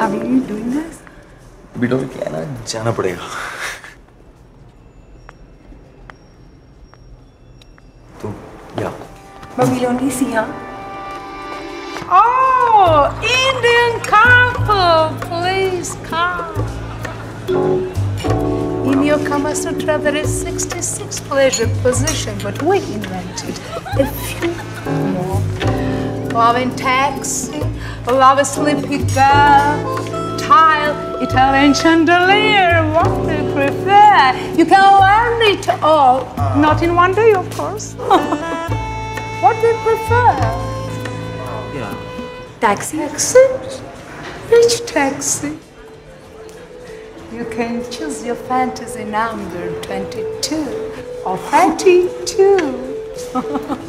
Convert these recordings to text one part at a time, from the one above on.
Are you doing this? बिडोल क्या है ना जाना पड़ेगा तो या But we only see her. Oh, Indian couple, please come. In your Kama Sutra, there is 66 pleasure position, but we invented a few in taxi, love a sleepy girl, tile, Italian chandelier, what do you prefer? You can learn it all, not in one day, of course. what do you prefer? या Taxi? Taxi? Which taxi? You can choose your fantasy number 22 or 32.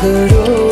करो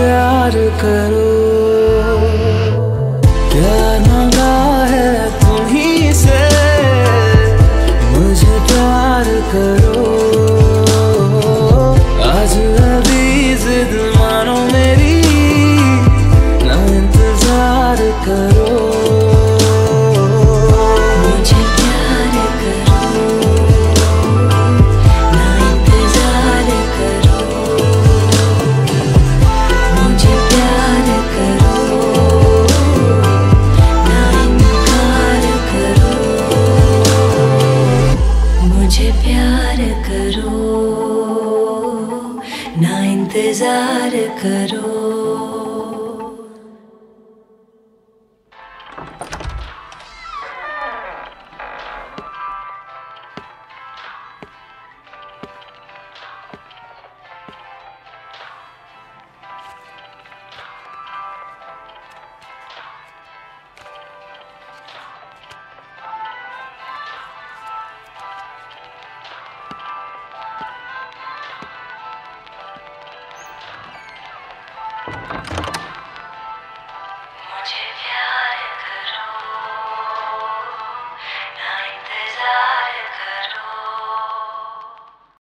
प्यार करो। मुझे प्यार करो ना इंतज़ार करो।